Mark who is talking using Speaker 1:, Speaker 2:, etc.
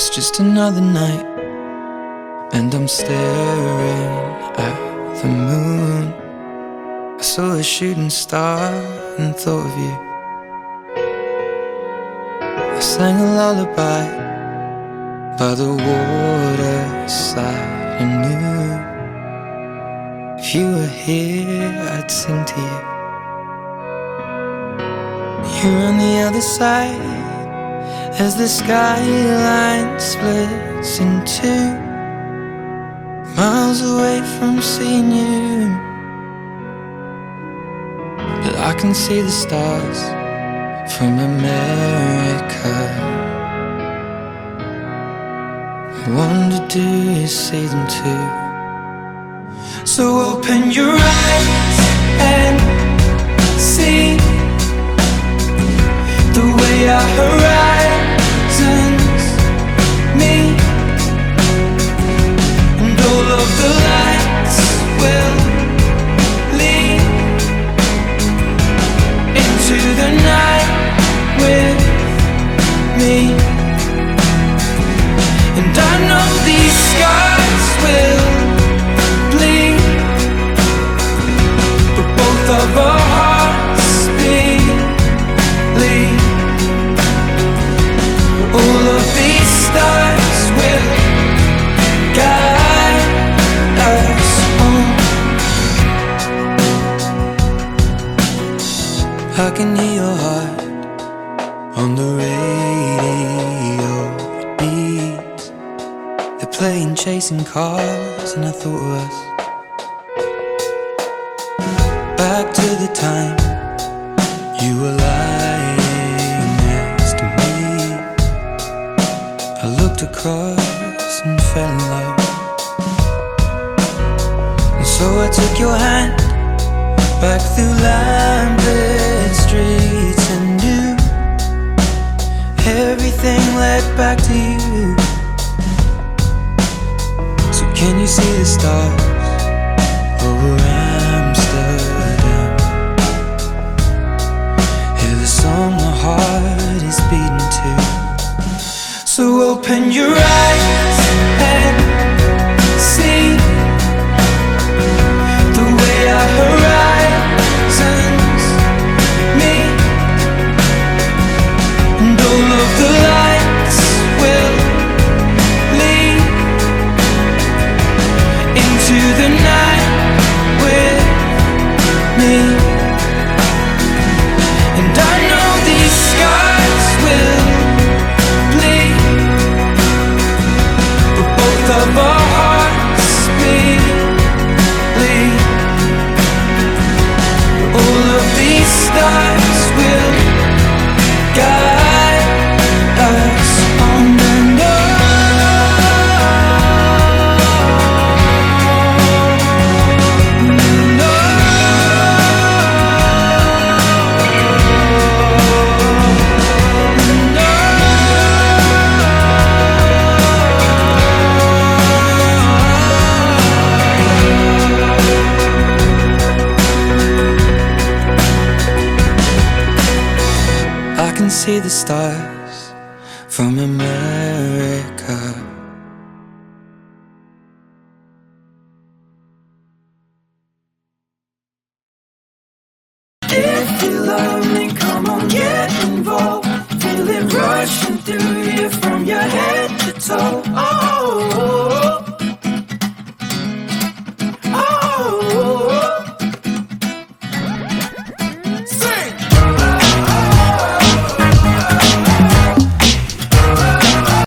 Speaker 1: It's just another night, and I'm staring at the moon. I saw a shooting star and thought of you. I sang a lullaby by the waterside and knew if you were here, I'd sing to you. You're on the other side as the skyline splits in two, miles away from seeing you. But I can see the stars from America. I wonder, do you see them too? So open your eyes and see I can hear your heart on the radio. It beats. They're playing chasing cars, and I thought of us. Back to the time you were lying next to me. I looked across and fell in love. And so I took your hand back through lamplit back to you. So can you see the stars over Amsterdam? Hear the song my heart is beating to. So open your eyes of see the stars from America.